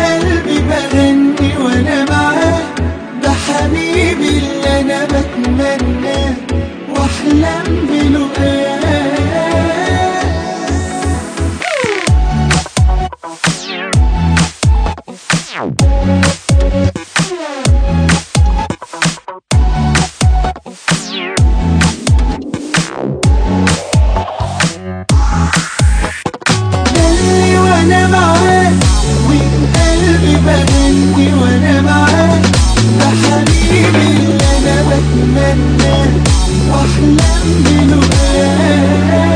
قلبي بغني وأنا معاه ده حبيبي اللي أنا بتمناه. وأحلم بلقاه Bahlemmin ve